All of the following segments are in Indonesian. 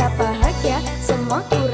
Senang susah bahagia semua kurang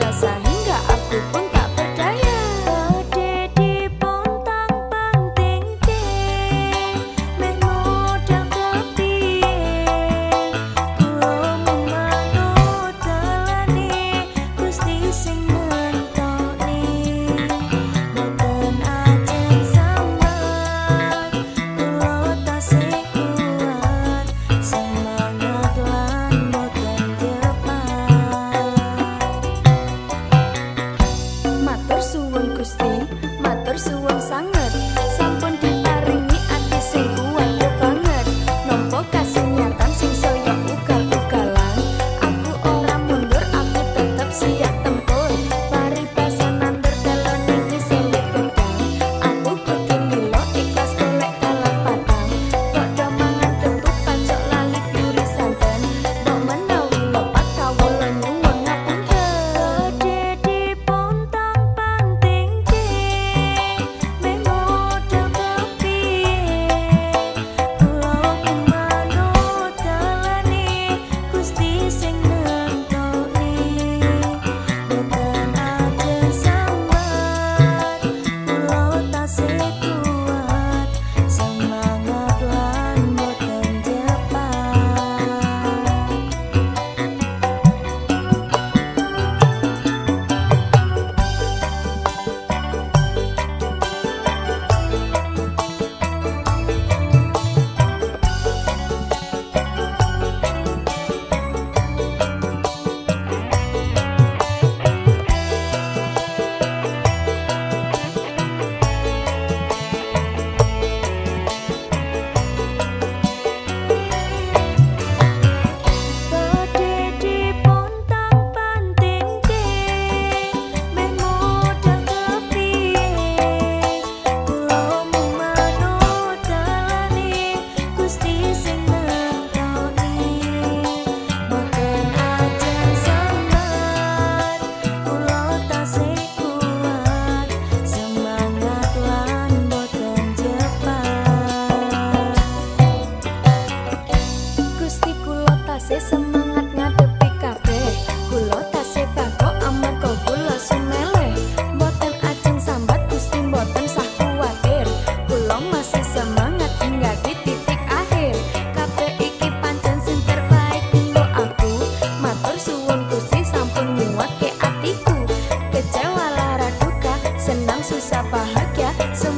So